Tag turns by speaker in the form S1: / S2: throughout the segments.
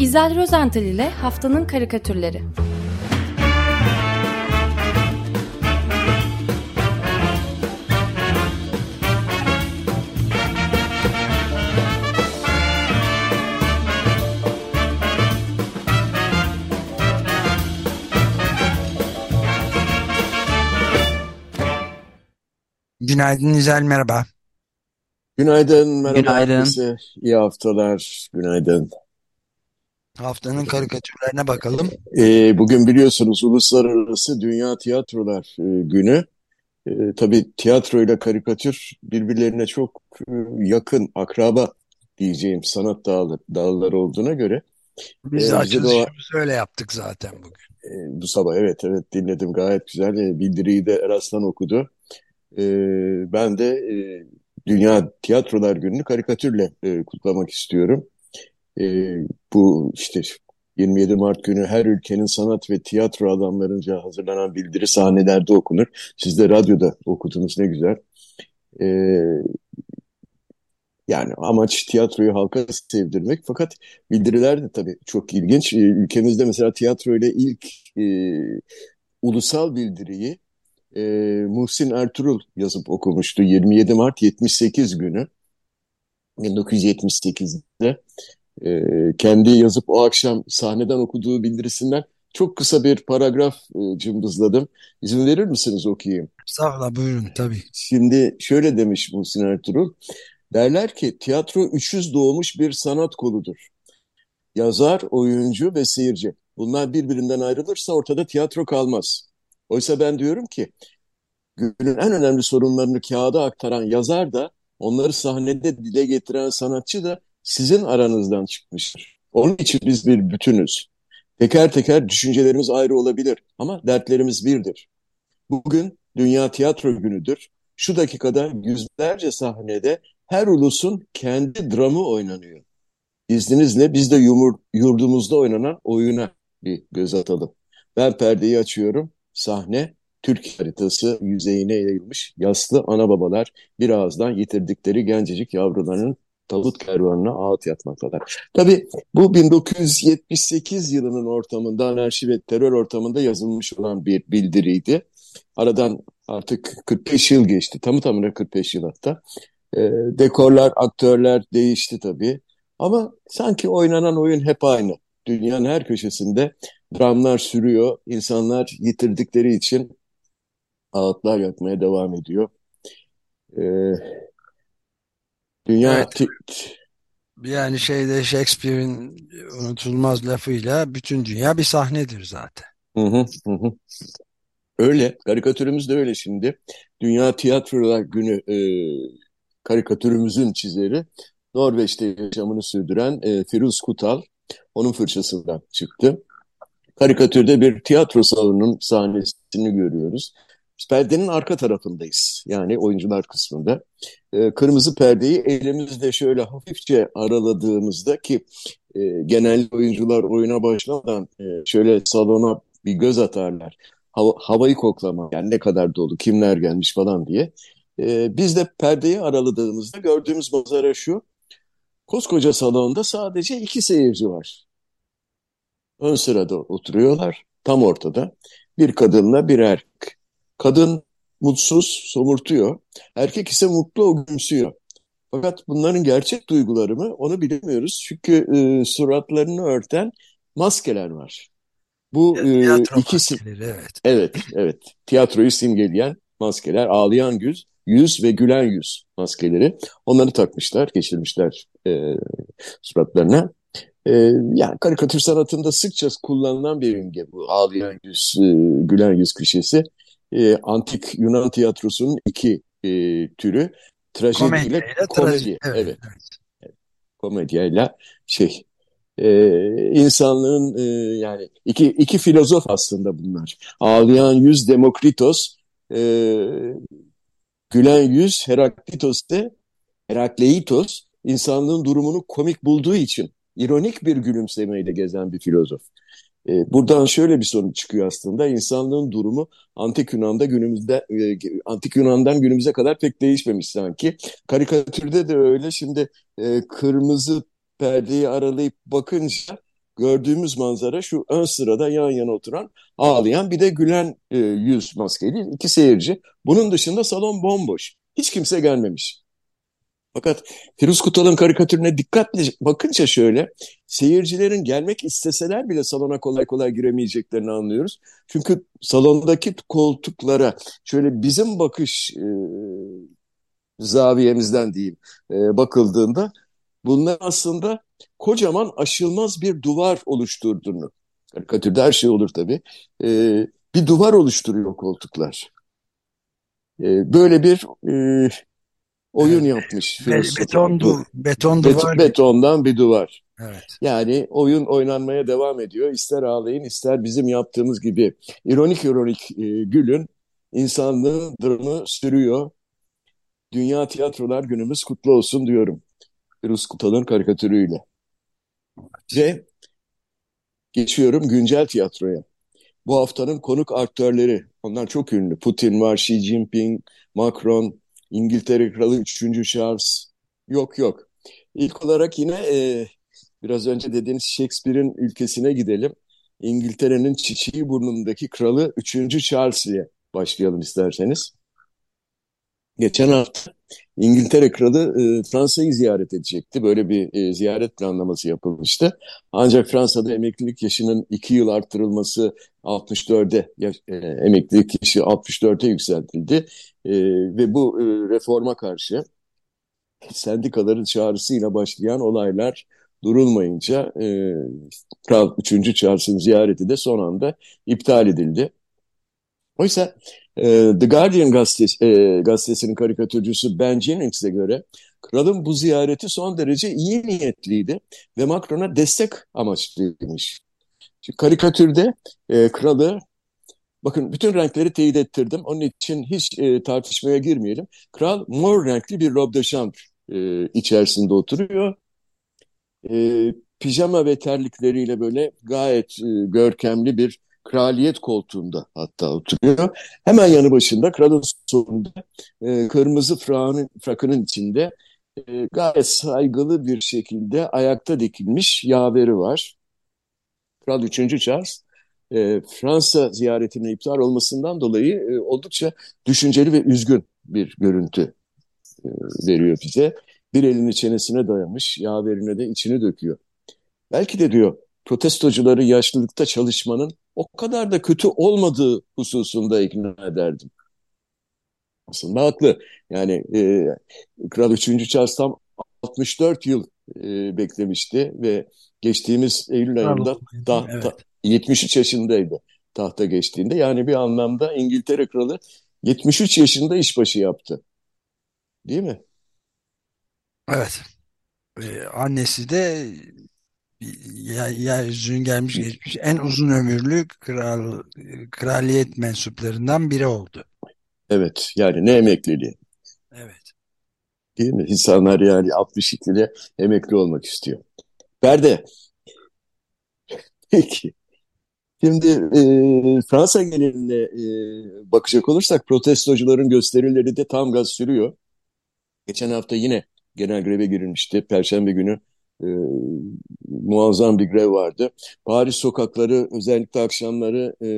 S1: İzel Rozental ile Haftanın Karikatürleri
S2: Günaydın İzel, merhaba.
S3: Günaydın, merhaba
S4: Günaydın.
S3: herkese. İyi haftalar, günaydın.
S2: Haftanın karikatürlerine bakalım.
S3: Ee, bugün biliyorsunuz Uluslararası Dünya Tiyatrolar e, Günü. E, tabii tiyatro ile karikatür birbirlerine çok e, yakın, akraba diyeceğim sanat dalı, dalları olduğuna göre
S2: Biz
S3: e,
S2: açılışımızı öyle yaptık zaten bugün.
S3: e, bu sabah evet evet dinledim gayet güzel. E, bildiriyi de Eraslan okudu. E, ben de e, Dünya Tiyatrolar Günü'nü karikatürle e, kutlamak istiyorum. E, bu işte 27 Mart günü her ülkenin sanat ve tiyatro adamlarınca hazırlanan bildiri sahnelerde okunur. Siz de radyoda okudunuz ne güzel. E, yani amaç tiyatroyu halka sevdirmek. Fakat bildiriler de tabii çok ilginç. E, ülkemizde mesela tiyatro ile ilk e, ulusal bildiriyi e, Muhsin Ertuğrul yazıp okumuştu 27 Mart 78 günü 1978'de e, kendi yazıp o akşam sahneden okuduğu bildirisinden çok kısa bir paragraf e, cımbızladım. İzin verir misiniz okuyayım?
S2: Estağfurullah buyurun tabii.
S3: Şimdi şöyle demiş Muhsin Ertuğrul. Derler ki tiyatro üçüz doğmuş bir sanat koludur. Yazar, oyuncu ve seyirci. Bunlar birbirinden ayrılırsa ortada tiyatro kalmaz. Oysa ben diyorum ki günün en önemli sorunlarını kağıda aktaran yazar da onları sahnede dile getiren sanatçı da sizin aranızdan çıkmıştır. Onun için biz bir bütünüz. Teker teker düşüncelerimiz ayrı olabilir ama dertlerimiz birdir. Bugün Dünya Tiyatro Günü'dür. Şu dakikada yüzlerce sahnede her ulusun kendi dramı oynanıyor. İzninizle biz de yumur, yurdumuzda oynanan oyuna bir göz atalım. Ben perdeyi açıyorum. Sahne Türk haritası yüzeyine yayılmış yaslı ana babalar bir ağızdan yitirdikleri gencecik yavrularının tabut kervanına ağıt yatmaktalar. Tabii bu 1978 yılının ortamında anarşi ve terör ortamında yazılmış olan bir bildiriydi. Aradan artık 45 yıl geçti. Tamı tamına 45 yıl hatta. E, dekorlar, aktörler değişti tabii. Ama sanki oynanan oyun hep aynı. Dünyanın her köşesinde dramlar sürüyor. İnsanlar yitirdikleri için ağıtlar yakmaya devam ediyor. E, dünya
S2: Evet, yani şeyde Shakespeare'in unutulmaz lafıyla bütün dünya bir sahnedir zaten.
S3: Hı hı, hı hı. Öyle. Karikatürümüz de öyle şimdi. Dünya Tiyatrolar Günü e, karikatürümüzün çizeri Norveç'te yaşamını sürdüren e, Firuz Kutal. Onun fırçasından çıktı. Karikatürde bir tiyatro salonunun sahnesini görüyoruz. Perdenin arka tarafındayız. Yani oyuncular kısmında. E, kırmızı perdeyi elimizde şöyle hafifçe araladığımızda ki e, genel oyuncular oyuna başlamadan e, şöyle salona bir göz atarlar. Hava, havayı koklama yani ne kadar dolu, kimler gelmiş falan diye. E, biz de perdeyi araladığımızda gördüğümüz manzara şu. Koskoca salonda sadece iki seyirci var. Ön sırada oturuyorlar, tam ortada. Bir kadınla bir erkek. Kadın mutsuz, somurtuyor. Erkek ise mutlu, o gülümsüyor. Fakat bunların gerçek duyguları mı onu bilemiyoruz. Çünkü e, suratlarını örten maskeler var. Bu e,
S2: Tiyatro
S3: ikisi,
S2: maskeleri evet.
S3: evet, evet, tiyatroyu simgeleyen maskeler, ağlayan yüz, yüz ve gülen yüz maskeleri. Onları takmışlar, geçirmişler e, suratlarına. E, yani karikatür sanatında sıkça kullanılan bir imge bu ağlayan yüz, e, gülen yüz klişesi. E, antik Yunan tiyatrosunun iki e, türü trajedi
S2: Komedya
S3: ile
S2: ile trajedi.
S3: komedi.
S2: Evet,
S3: Evet,
S2: evet.
S3: komedyayla şey e, insanlığın e, yani iki iki filozof aslında bunlar. Ağlayan yüz Demokritos, e, gülen yüz Heraklitos de Herakleitos insanlığın durumunu komik bulduğu için ironik bir gülümsemeyle gezen bir filozof. E, buradan şöyle bir sonuç çıkıyor aslında. İnsanlığın durumu Antik Yunan'da günümüzde e, Antik Yunan'dan günümüze kadar pek değişmemiş sanki. Karikatürde de öyle. Şimdi e, kırmızı perdeyi aralayıp bakınca gördüğümüz manzara şu ön sırada yan yana oturan ağlayan bir de gülen e, yüz maskeli iki seyirci. Bunun dışında salon bomboş. Hiç kimse gelmemiş. Fakat Firuz Kutal'ın karikatürüne dikkatle bakınca şöyle seyircilerin gelmek isteseler bile salona kolay kolay giremeyeceklerini anlıyoruz. Çünkü salondaki koltuklara şöyle bizim bakış e, zaviyemizden diyeyim e, bakıldığında bunlar aslında kocaman aşılmaz bir duvar oluşturduğunu karikatürde her şey olur tabii e, bir duvar oluşturuyor koltuklar. E, böyle bir e, oyun yapmış.
S2: Be beton, du beton duvar.
S3: betondan bir duvar.
S2: Evet.
S3: Yani oyun oynanmaya devam ediyor. İster ağlayın ister bizim yaptığımız gibi ironik ironik e, gülün insanlığın dramı sürüyor. Dünya Tiyatrolar Günümüz kutlu olsun diyorum. Firuz Kutal'ın karikatürüyle. Ve geçiyorum güncel tiyatroya. Bu haftanın konuk aktörleri, onlar çok ünlü. Putin var, Xi Jinping, Macron, İngiltere Kralı 3. Charles. Yok yok. İlk olarak yine e, biraz önce dediğiniz Shakespeare'in ülkesine gidelim. İngiltere'nin çiçeği burnundaki kralı 3. Charles ile başlayalım isterseniz. Geçen hafta İngiltere Kralı e, Fransa'yı ziyaret edecekti. Böyle bir e, ziyaret planlaması yapılmıştı. Ancak Fransa'da emeklilik yaşının 2 yıl arttırılması 64'e e, emeklilik yaşı 64'e yükseltildi. E, ve bu e, reforma karşı sendikaların çağrısıyla başlayan olaylar durulmayınca e, Kral 3. Charles'ın ziyareti de son anda iptal edildi. Oysa e, The Guardian gazetesi, e, gazetesinin karikatürcüsü Ben Jennings'e göre kralın bu ziyareti son derece iyi niyetliydi ve Macron'a destek amaçlıymış. Şimdi karikatürde e, kralı Bakın bütün renkleri teyit ettirdim. Onun için hiç e, tartışmaya girmeyelim. Kral mor renkli bir robe de chambre e, içerisinde oturuyor. E, pijama ve terlikleriyle böyle gayet e, görkemli bir kraliyet koltuğunda hatta oturuyor. Hemen yanı başında kralın sonunda e, kırmızı frakının, frakının içinde e, gayet saygılı bir şekilde ayakta dikilmiş yaveri var. Kral 3. Charles e, Fransa ziyaretinin iptal olmasından dolayı e, oldukça düşünceli ve üzgün bir görüntü e, veriyor bize. Bir elini çenesine dayamış, yaverine de içini döküyor. Belki de diyor protestocuları yaşlılıkta çalışmanın o kadar da kötü olmadığı hususunda ikna ederdim. Aslında haklı. Yani e, Kral 3. Charles tam 64 yıl e, beklemişti ve geçtiğimiz Eylül ayında da, evet. ta, 73 yaşındaydı tahta geçtiğinde. Yani bir anlamda İngiltere Kralı 73 yaşında işbaşı yaptı. Değil mi?
S2: Evet. Ee, annesi de yeryüzünün gelmiş geçmiş en uzun ömürlü kral, kraliyet mensuplarından biri oldu.
S3: Evet yani ne emekliliği.
S2: Evet.
S3: Değil mi? İnsanlar yani 62 ile emekli olmak istiyor. Berde. Peki. Şimdi e, Fransa geneline e, bakacak olursak protestocuların gösterileri de tam gaz sürüyor. Geçen hafta yine genel greve girilmişti. Perşembe günü e, muazzam bir grev vardı. Paris sokakları özellikle akşamları e,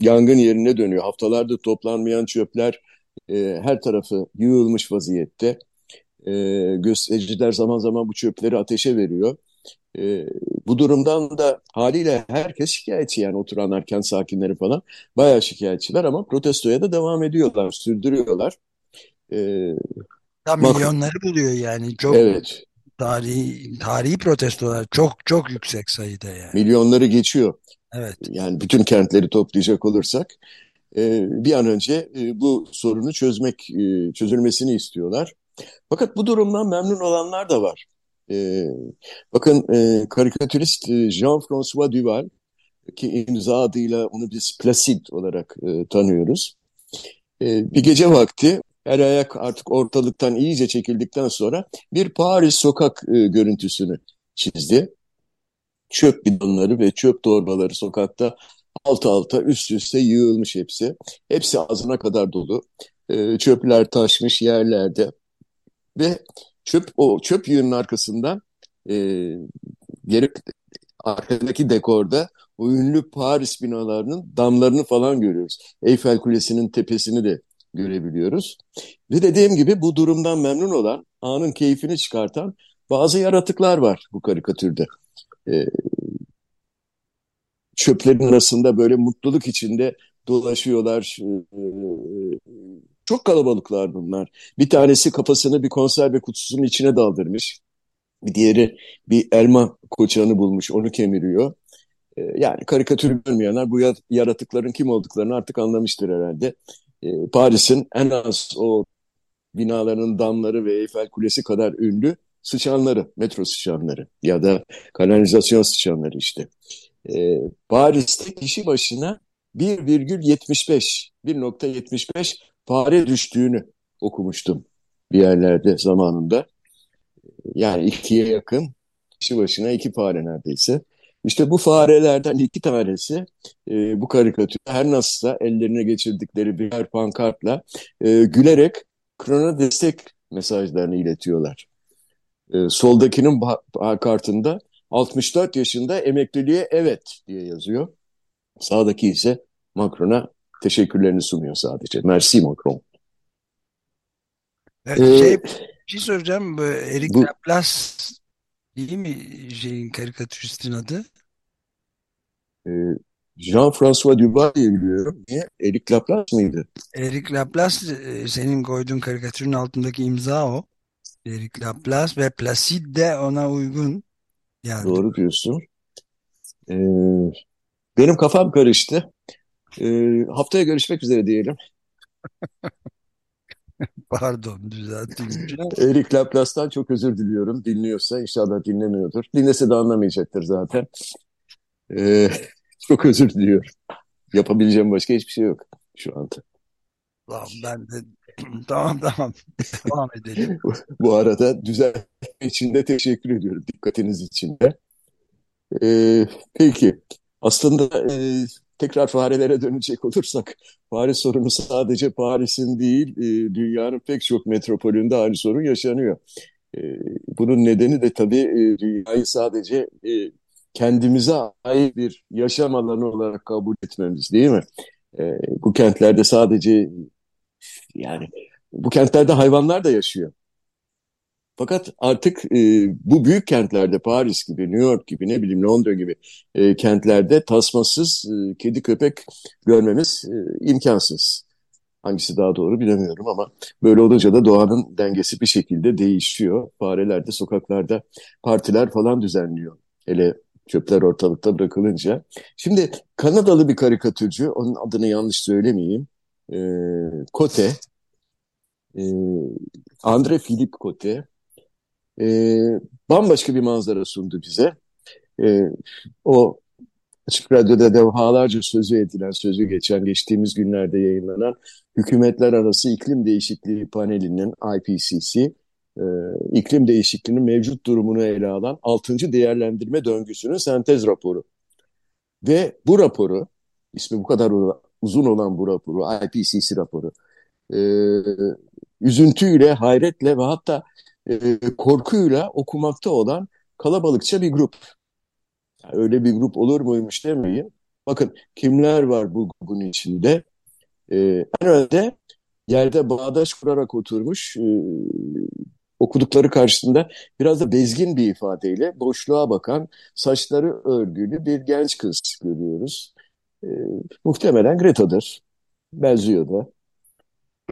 S3: yangın yerine dönüyor. Haftalarda toplanmayan çöpler e, her tarafı yığılmış vaziyette. E, göstericiler zaman zaman bu çöpleri ateşe veriyor. E, bu durumdan da haliyle herkes şikayetçi yani oturanlar, kent sakinleri falan bayağı şikayetçiler ama protestoya da devam ediyorlar, sürdürüyorlar.
S2: E, ya milyonları buluyor yani çok
S3: evet.
S2: Tarihi tarihi protestolar çok çok yüksek sayıda yani.
S3: Milyonları geçiyor.
S2: Evet.
S3: Yani bütün kentleri toplayacak olursak e, bir an önce e, bu sorunu çözmek e, çözülmesini istiyorlar. Fakat bu durumdan memnun olanlar da var. Bakın karikatürist Jean-François Duval ki imza adıyla onu biz Placide olarak tanıyoruz. Bir gece vakti her ayak artık ortalıktan iyice çekildikten sonra bir Paris sokak e, görüntüsünü çizdi. Çöp bidonları ve çöp torbaları sokakta alt alta üst üste yığılmış hepsi. Hepsi ağzına kadar dolu. E, çöpler taşmış yerlerde. Ve çöp o çöp yığının arkasından e, geri arkadaki dekorda o ünlü Paris binalarının damlarını falan görüyoruz. Eyfel Kulesi'nin tepesini de görebiliyoruz. Ve dediğim gibi bu durumdan memnun olan, anın keyfini çıkartan bazı yaratıklar var bu karikatürde. Ee, çöplerin arasında böyle mutluluk içinde dolaşıyorlar. Ee, çok kalabalıklar bunlar. Bir tanesi kafasını bir konserve kutusunun içine daldırmış. Bir diğeri bir elma koçanı bulmuş, onu kemiriyor. Ee, yani karikatürü görmeyenler bu yaratıkların kim olduklarını artık anlamıştır herhalde. Ee, Paris'in en az o binaların damları ve Eyfel Kulesi kadar ünlü sıçanları, metro sıçanları ya da kanalizasyon sıçanları işte. Ee, Paris'te kişi başına 1,75 1.75 fare düştüğünü okumuştum bir yerlerde zamanında. Yani ikiye yakın kişi başına iki fare neredeyse. İşte bu farelerden iki tanesi e, bu karikatür her nasılsa ellerine geçirdikleri birer pankartla e, gülerek krona destek mesajlarını iletiyorlar. E, soldakinin pankartında 64 yaşında emekliliğe evet diye yazıyor. Sağdaki ise Macron'a teşekkürlerini sunuyor sadece. Merci Macron.
S2: Ee, şey, bir şey soracağım. Eric bu, Laplace değil mi şeyin karikatüristin adı?
S3: E, Jean-François Dubois diye biliyorum. Niye? Eric Laplace mıydı?
S2: Eric Laplace e, senin koyduğun karikatürün altındaki imza o. Eric Laplace ve Placide de ona uygun.
S3: Yani. Doğru diyorsun. Ee, benim kafam karıştı. Ee, haftaya görüşmek üzere diyelim.
S2: Pardon düzelteyim.
S3: Eric Laplace'tan çok özür diliyorum. Dinliyorsa inşallah dinlemiyordur. Dinlese de anlamayacaktır zaten. Ee, çok özür diliyorum. Yapabileceğim başka hiçbir şey yok şu anda.
S2: Tamam ben de tamam tamam devam edelim.
S3: Bu arada düzeltme için de teşekkür ediyorum dikkatiniz için de. Ee, peki aslında e, tekrar farelere dönecek olursak fare sorunu sadece Paris'in değil e, dünyanın pek çok metropolünde aynı sorun yaşanıyor. E, bunun nedeni de tabii e, dünyayı sadece e, kendimize ait bir yaşam alanı olarak kabul etmemiz değil mi? E, bu kentlerde sadece yani bu kentlerde hayvanlar da yaşıyor. Fakat artık e, bu büyük kentlerde Paris gibi, New York gibi, ne bileyim Londra gibi e, kentlerde tasmasız e, kedi köpek görmemiz e, imkansız. Hangisi daha doğru bilemiyorum ama böyle olunca da doğanın dengesi bir şekilde değişiyor. Fareler de sokaklarda partiler falan düzenliyor. Hele çöpler ortalıkta bırakılınca. Şimdi Kanadalı bir karikatürcü, onun adını yanlış söylemeyeyim, e, Cote, e, Andre Philippe Cote, e, bambaşka bir manzara sundu bize. E, o Açık Radyo'da defalarca sözü edilen, sözü geçen, geçtiğimiz günlerde yayınlanan Hükümetler Arası İklim Değişikliği Paneli'nin IPCC, e, iklim değişikliğinin mevcut durumunu ele alan 6. değerlendirme döngüsünün sentez raporu. Ve bu raporu, ismi bu kadar uzun olan bu raporu, IPCC raporu, e, üzüntüyle, hayretle ve hatta e, korkuyla okumakta olan kalabalıkça bir grup. Yani öyle bir grup olur muymuş demeyin. Bakın kimler var bu grubun içinde? E, en önde yerde bağdaş kurarak oturmuş e, okudukları karşısında biraz da bezgin bir ifadeyle boşluğa bakan saçları örgülü bir genç kız görüyoruz. E, muhtemelen Greta'dır. Benziyor da.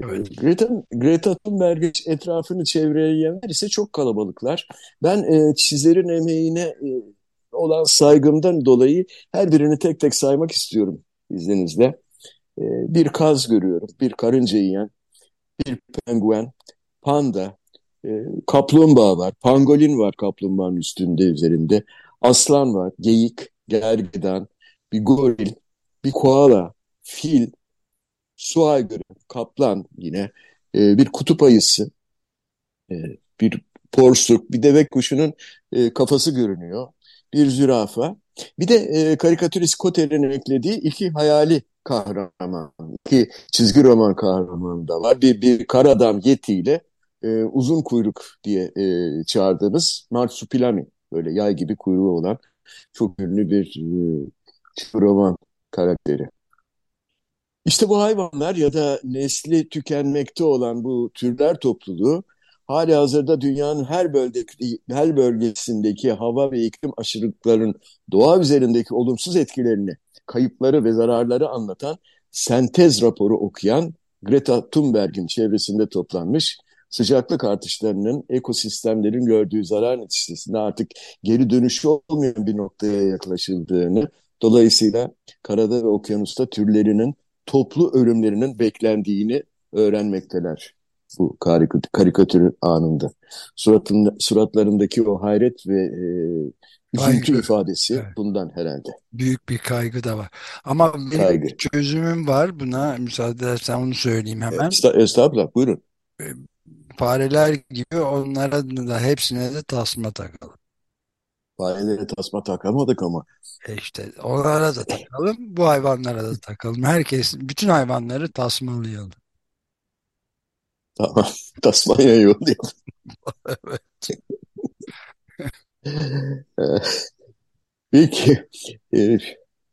S3: Evet. Greta, Greta Thunberg etrafını çevreleyenler ise çok kalabalıklar. Ben e, çizerin emeğine e, olan saygımdan dolayı her birini tek tek saymak istiyorum izninizle. E, bir kaz görüyorum, bir karınca yiyen, bir penguen, panda, e, kaplumbağa var, pangolin var kaplumbağanın üstünde üzerinde, aslan var, geyik, gergedan, bir goril, bir koala, fil, su aygırı, kaplan yine, e, bir kutup ayısı, e, bir porsuk, bir deve kuşunun e, kafası görünüyor, bir zürafa. Bir de e, karikatürist Kotel'in eklediği iki hayali kahraman, iki çizgi roman kahramanı da var. Bir, bir kar adam Yeti ile e, uzun kuyruk diye e, çağırdığımız Marsupilami, böyle yay gibi kuyruğu olan çok ünlü bir e, roman karakteri. İşte bu hayvanlar ya da nesli tükenmekte olan bu türler topluluğu hali hazırda dünyanın her, bölgedeki, her bölgesindeki hava ve iklim aşırılıkların doğa üzerindeki olumsuz etkilerini, kayıpları ve zararları anlatan sentez raporu okuyan Greta Thunberg'in çevresinde toplanmış sıcaklık artışlarının ekosistemlerin gördüğü zarar neticesinde artık geri dönüşü olmayan bir noktaya yaklaşıldığını, dolayısıyla karada ve okyanusta türlerinin toplu ölümlerinin beklendiğini öğrenmekteler bu karikatür anında. Suratında, suratlarındaki o hayret ve e, üzüntü ifadesi evet. bundan herhalde.
S2: Büyük bir kaygı da var. Ama benim kaygı. çözümüm var buna. Müsaade edersen onu söyleyeyim hemen.
S3: Estağfurullah buyurun. E,
S2: fareler gibi onlara da hepsine de tasma takalım.
S3: Farelere tasma takamadık ama.
S2: E işte onlara da takalım, bu hayvanlara da takalım. Herkes, bütün hayvanları tasmalayalım.
S3: Tamam, Tasmanya yollayalım. evet. Peki, e,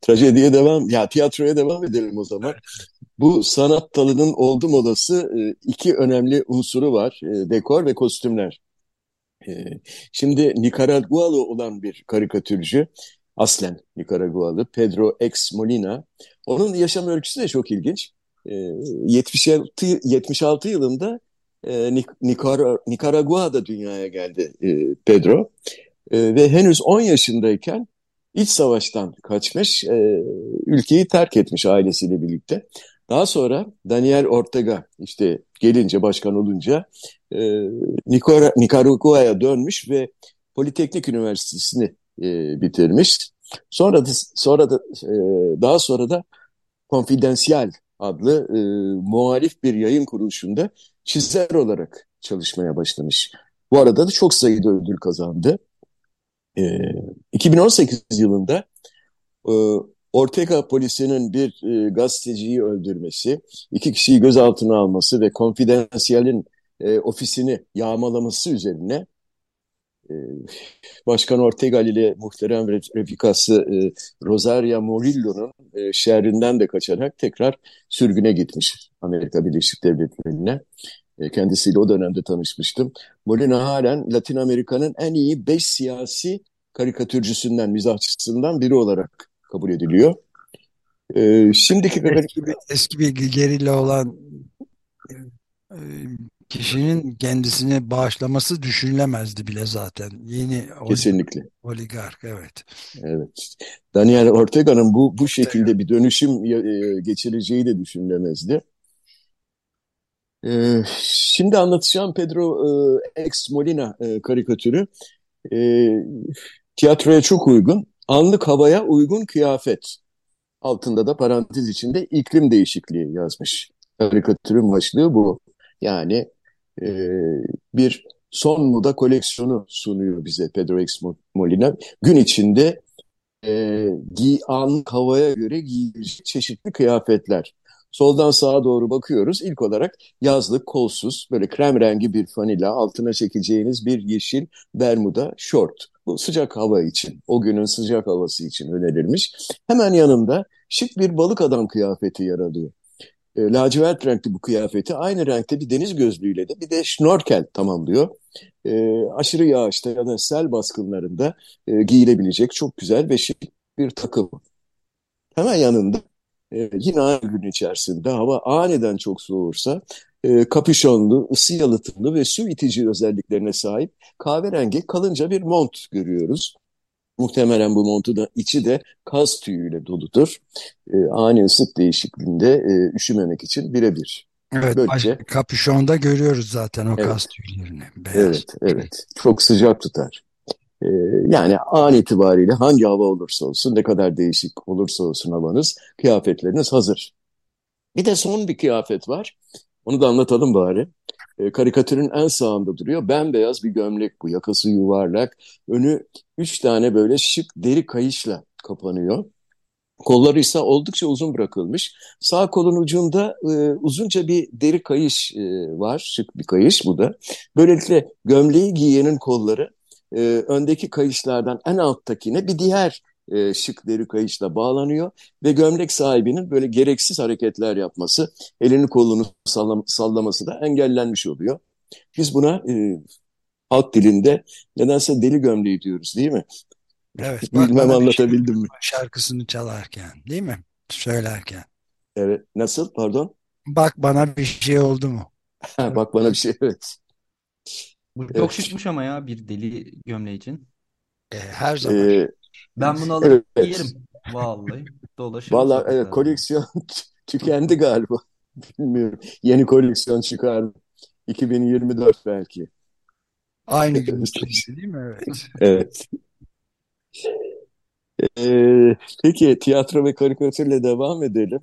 S3: trajediye devam, ya tiyatroya devam edelim o zaman. Bu sanat dalının oldum olası e, iki önemli unsuru var. E, dekor ve kostümler. E, şimdi Nikaragualı olan bir karikatürcü, aslen Nikaragualı Pedro X Molina. Onun yaşam öyküsü de çok ilginç. 76, 76 yılında Nicar Nikaragua'da dünyaya geldi Pedro. Ve henüz 10 yaşındayken iç savaştan kaçmış, ülkeyi terk etmiş ailesiyle birlikte. Daha sonra Daniel Ortega işte gelince başkan olunca e, Nikaragua'ya dönmüş ve Politeknik Üniversitesi'ni e, bitirmiş. Sonra da, sonra da e, daha sonra da Konfidansiyel adlı e, muhalif bir yayın kuruluşunda çizer olarak çalışmaya başlamış. Bu arada da çok sayıda ödül kazandı. E, 2018 yılında e, Ortega polisinin bir e, gazeteciyi öldürmesi, iki kişiyi gözaltına alması ve Konfidansiyel'in e, ofisini yağmalaması üzerine e, Başkan Ortega ile muhterem refikası e, Rosaria Murillo'nun e, şehrinden de kaçarak tekrar sürgüne gitmiş Amerika Birleşik Devletleri'ne. E, kendisiyle o dönemde tanışmıştım. Molina halen Latin Amerika'nın en iyi beş siyasi karikatürcüsünden, mizahçısından biri olarak kabul ediliyor. Ee, şimdiki
S2: eski bir, eski bir gerilla olan e, kişinin kendisini bağışlaması düşünülemezdi bile zaten. Yeni
S3: Kesinlikle.
S2: oligark evet.
S3: Evet. Daniel Ortega'nın bu bu şekilde bir dönüşüm e, geçireceği de düşünülemezdi. Ee, şimdi anlatacağım Pedro e, X Molina e, karikatürü. E, tiyatroya çok uygun anlık havaya uygun kıyafet. Altında da parantez içinde iklim değişikliği yazmış. Karikatürün başlığı bu. Yani e, bir son moda koleksiyonu sunuyor bize Pedro X Molina. Gün içinde e, giy, anlık havaya göre giyilecek çeşitli kıyafetler. Soldan sağa doğru bakıyoruz. İlk olarak yazlık, kolsuz, böyle krem rengi bir fanila, altına çekeceğiniz bir yeşil bermuda, şort. Bu sıcak hava için, o günün sıcak havası için önerilmiş. Hemen yanında şık bir balık adam kıyafeti yer alıyor. E, lacivert renkli bu kıyafeti aynı renkte bir deniz gözlüğüyle de bir de şnorkel tamamlıyor. E, aşırı yağışta ya da sel baskınlarında e, giyilebilecek çok güzel ve şık bir takım. Hemen yanında e, yine aynı gün içerisinde hava aniden çok soğursa e, kapüşonlu, ısı yalıtımlı ve su itici özelliklerine sahip kahverengi kalınca bir mont görüyoruz. Muhtemelen bu montu da içi de kaz tüyüyle doludur. E, ani ısıt değişikliğinde e, üşümemek için birebir.
S2: Evet, Böylece, kapüşonda görüyoruz zaten o evet, kaz tüylerini.
S3: Beyaz. Evet, evet. Çok sıcak tutar. E, yani an itibariyle hangi hava olursa olsun, ne kadar değişik olursa olsun havanız, kıyafetleriniz hazır. Bir de son bir kıyafet var. Onu da anlatalım bari. E, karikatürün en sağında duruyor. Bembeyaz bir gömlek bu. Yakası yuvarlak. Önü üç tane böyle şık deri kayışla kapanıyor. Kolları ise oldukça uzun bırakılmış. Sağ kolun ucunda e, uzunca bir deri kayış e, var. Şık bir kayış bu da. Böylelikle gömleği giyenin kolları e, öndeki kayışlardan en alttakine bir diğer e, şık deri kayışla bağlanıyor ve gömlek sahibinin böyle gereksiz hareketler yapması, elini kolunu sallam sallaması da engellenmiş oluyor. Biz buna e, halk dilinde nedense deli gömleği diyoruz değil mi?
S2: Evet.
S3: Bilmem anlatabildim
S2: şey,
S3: mi?
S2: Şarkısını çalarken değil mi? Söylerken.
S3: Evet. Nasıl? Pardon?
S2: Bak bana bir şey oldu mu?
S3: Bak bana bir şey evet.
S4: Bu çok
S3: Evet.
S4: şıkmış ama ya bir deli gömleği için.
S2: E, her zaman.
S3: Ee,
S4: Ben bunu alır
S3: evet.
S4: giyerim. Vallahi dolaşırım
S3: Vallahi evet,
S4: sokaklarda.
S3: koleksiyon tükendi galiba. Bilmiyorum. Yeni koleksiyon çıkar mı? 2024 belki.
S2: Aynı gün içinde değil mi? Evet.
S3: Evet. Ee, peki tiyatro ve karikatürle devam edelim.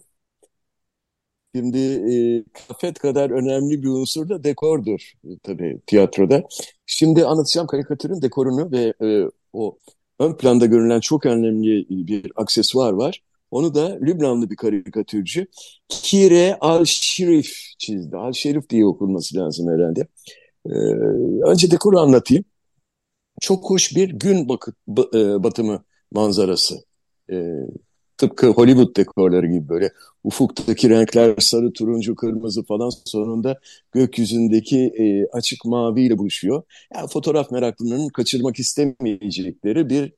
S3: Şimdi e, kıyafet kadar önemli bir unsur da dekordur e, tabii tiyatroda. Şimdi anlatacağım karikatürün dekorunu ve e, o ön planda görülen çok önemli bir aksesuar var. Onu da Lübnanlı bir karikatürcü Kire Al-Şerif çizdi. Al-Şerif diye okunması lazım herhalde. Ee, önce dekoru anlatayım. Çok hoş bir gün bakı- ba- e, batımı manzarası. Ee, tıpkı Hollywood dekorları gibi böyle ufuktaki renkler sarı, turuncu, kırmızı falan sonunda gökyüzündeki e, açık maviyle buluşuyor. Yani fotoğraf meraklılarının kaçırmak istemeyecekleri bir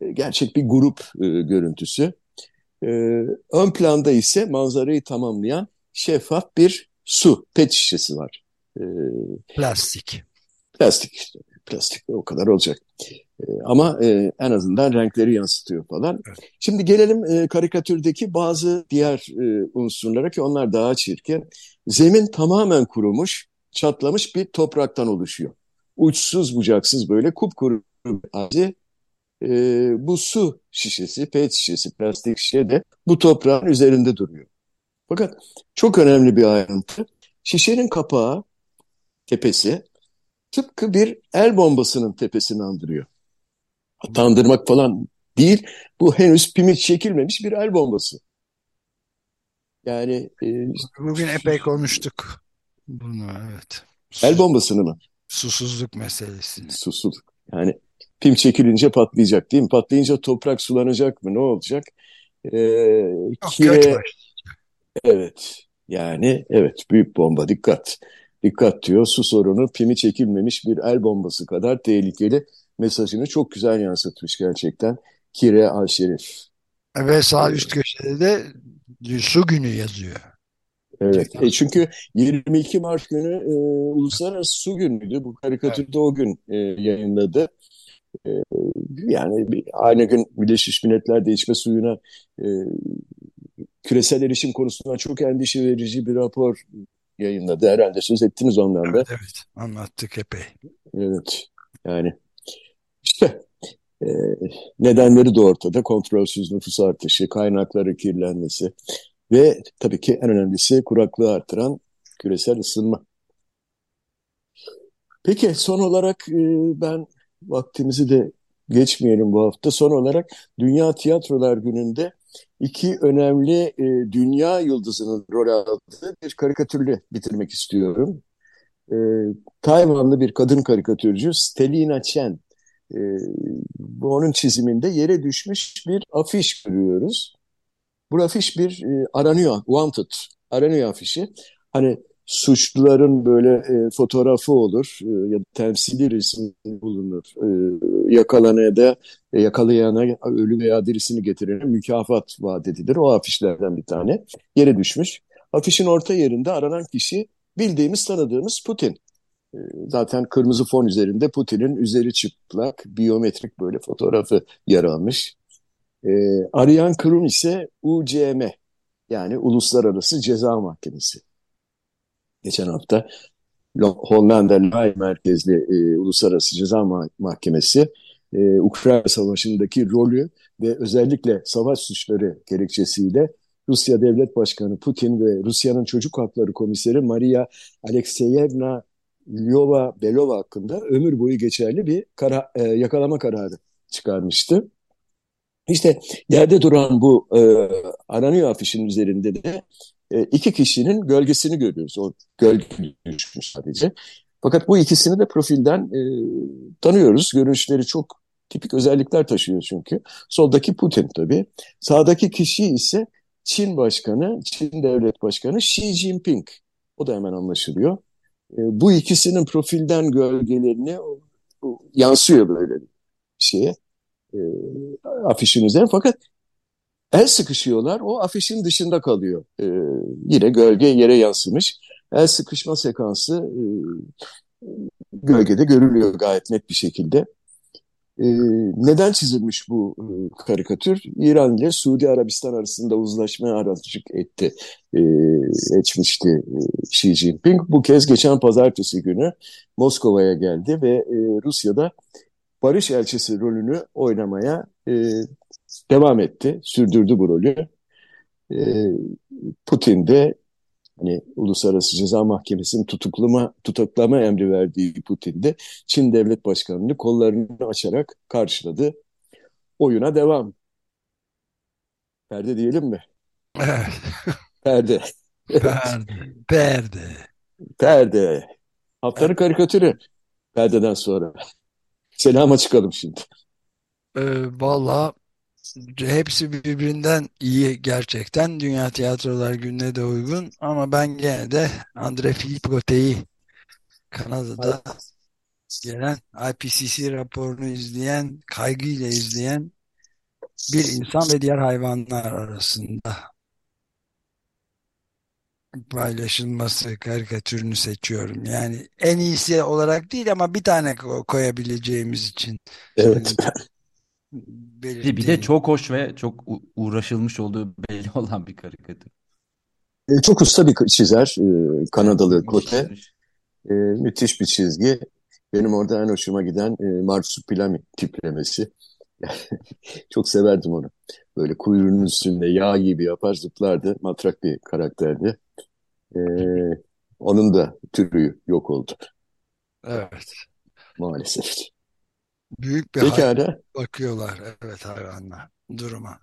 S3: e, gerçek bir grup e, görüntüsü. E, ön planda ise manzarayı tamamlayan şeffaf bir su, pet şişesi var. E,
S2: Plastik.
S3: plastik işte. Plastik o kadar olacak. E, ama e, en azından renkleri yansıtıyor falan.
S2: Evet.
S3: Şimdi gelelim e, karikatürdeki bazı diğer e, unsurlara ki onlar daha çirkin. Zemin tamamen kurumuş, çatlamış bir topraktan oluşuyor. Uçsuz bucaksız böyle kupkuru bir. E, bu su şişesi, pet şişesi, plastik şişe de bu toprağın üzerinde duruyor. Fakat çok önemli bir ayrıntı. Şişenin kapağı, tepesi tıpkı bir el bombasının tepesini andırıyor. Tandırmak falan değil. Bu henüz pimi çekilmemiş bir el bombası. Yani e,
S2: Bugün epey konuştuk bunu evet.
S3: el
S2: Sus-
S3: bombasını mı?
S2: susuzluk meselesini.
S3: Susuzluk. Yani pim çekilince patlayacak değil mi? Patlayınca toprak sulanacak mı? Ne olacak? E,
S2: Çok
S3: kire, evet. Yani evet büyük bomba dikkat. Dikkat diyor. Su sorunu pimi çekilmemiş bir el bombası kadar tehlikeli mesajını çok güzel yansıtmış gerçekten. Kire Alşerif.
S2: Ve sağ üst köşede de su günü yazıyor.
S3: Evet. E çünkü 22 Mart günü e, Uluslararası Su Günü'ydü. Bu karikatürü de o gün e, yayınladı. E, yani bir- aynı gün Birleşmiş Milletler'de içme suyuna e, küresel erişim konusunda çok endişe verici bir rapor yayınladı. Herhalde söz ettiniz ondan da.
S2: Evet evet anlattık epey.
S3: Evet. Yani işte e, nedenleri de ortada. Kontrolsüz nüfus artışı, kaynakları kirlenmesi ve tabii ki en önemlisi kuraklığı artıran küresel ısınma. Peki son olarak e, ben vaktimizi de geçmeyelim bu hafta. Son olarak Dünya Tiyatrolar Günü'nde iki önemli e, dünya yıldızının rol aldığı bir karikatürle bitirmek istiyorum. E, Tayvanlı bir kadın karikatürcü Stelina Chen. E, onun çiziminde yere düşmüş bir afiş görüyoruz. Bu afiş bir e, aranıyor, wanted, aranıyor afişi. Hani suçluların böyle e, fotoğrafı olur e, ya da temsili resim bulunur. E, yakalanaya da e, yakalayana ölü veya dirisini getirene mükafat vaat edilir. O afişlerden bir tane yere düşmüş. Afişin orta yerinde aranan kişi bildiğimiz tanıdığımız Putin. E, Zaten kırmızı fon üzerinde Putin'in üzeri çıplak biyometrik böyle fotoğrafı yer almış. E, arayan kurum ise UCM yani Uluslararası Ceza Mahkemesi. Geçen hafta Hollanda Lay merkezli e, Uluslararası Ceza Ma- Mahkemesi e, Ukrayna Savaşı'ndaki rolü ve özellikle savaş suçları gerekçesiyle Rusya Devlet Başkanı Putin ve Rusya'nın Çocuk Hakları Komiseri Maria Alexeyevna Lyova-Belova hakkında ömür boyu geçerli bir kara, e, yakalama kararı çıkarmıştı. İşte yerde duran bu e, aranıyor afişin üzerinde de e, iki kişinin gölgesini görüyoruz. O gölge düşmüş sadece. Fakat bu ikisini de profilden e, tanıyoruz. Görünüşleri çok tipik özellikler taşıyor çünkü. Soldaki Putin tabii. Sağdaki kişi ise Çin Başkanı, Çin Devlet Başkanı Xi Jinping. O da hemen anlaşılıyor. E, bu ikisinin profilden gölgelerini yansıyor böyle bir şeye e, afişin üzerine. Fakat el sıkışıyorlar. O afişin dışında kalıyor. E, yine gölge yere yansımış. El sıkışma sekansı e, gölgede görülüyor gayet net bir şekilde. Ee, neden çizilmiş bu e, karikatür? İran ile Suudi Arabistan arasında uzlaşmaya aracılık etti, e, etmişti e, Xi Jinping. Bu kez geçen pazartesi günü Moskova'ya geldi ve e, Rusya'da barış elçisi rolünü oynamaya e, devam etti, sürdürdü bu rolü. E, Putin de hani Uluslararası Ceza Mahkemesi'nin tutuklama, tutuklama emri verdiği Putin'de Çin Devlet Başkanı'nı kollarını açarak karşıladı. Oyuna devam. Perde diyelim mi? Perde.
S2: Perde. Perde.
S3: Perde. Haftanın karikatürü. Perdeden sonra. Selama çıkalım şimdi.
S2: Ee, vallahi hepsi birbirinden iyi gerçekten. Dünya Tiyatrolar Günü'ne de uygun. Ama ben gene de Andre Philippe Gotte'yi Kanada'da gelen IPCC raporunu izleyen, kaygıyla izleyen bir insan ve diğer hayvanlar arasında paylaşılması karikatürünü seçiyorum. Yani en iyisi olarak değil ama bir tane koyabileceğimiz için.
S3: Evet.
S4: Bir, bir de çok hoş ve çok uğraşılmış olduğu belli olan bir karikatür.
S3: E, çok usta bir çizer. E, Kanadalı Kote. E, müthiş bir çizgi. Benim orada en hoşuma giden e, marsupilami tiplemesi. çok severdim onu. Böyle kuyruğunun üstünde yağ gibi yapar zıplardı. Matrak bir karakterdi. E, onun da türü yok oldu.
S2: Evet.
S3: Maalesef.
S2: Büyük bir
S3: Pekala.
S2: bakıyorlar evet hayvanlar duruma.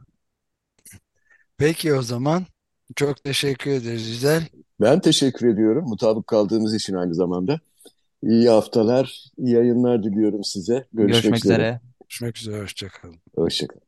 S2: Peki o zaman çok teşekkür ederiz İzel.
S3: Ben teşekkür ediyorum mutabık kaldığımız için aynı zamanda. İyi haftalar, iyi yayınlar diliyorum size. Görüşmek,
S4: Görüşmek
S3: üzere.
S4: üzere.
S2: Görüşmek üzere, hoşçakalın.
S3: Hoşçakalın.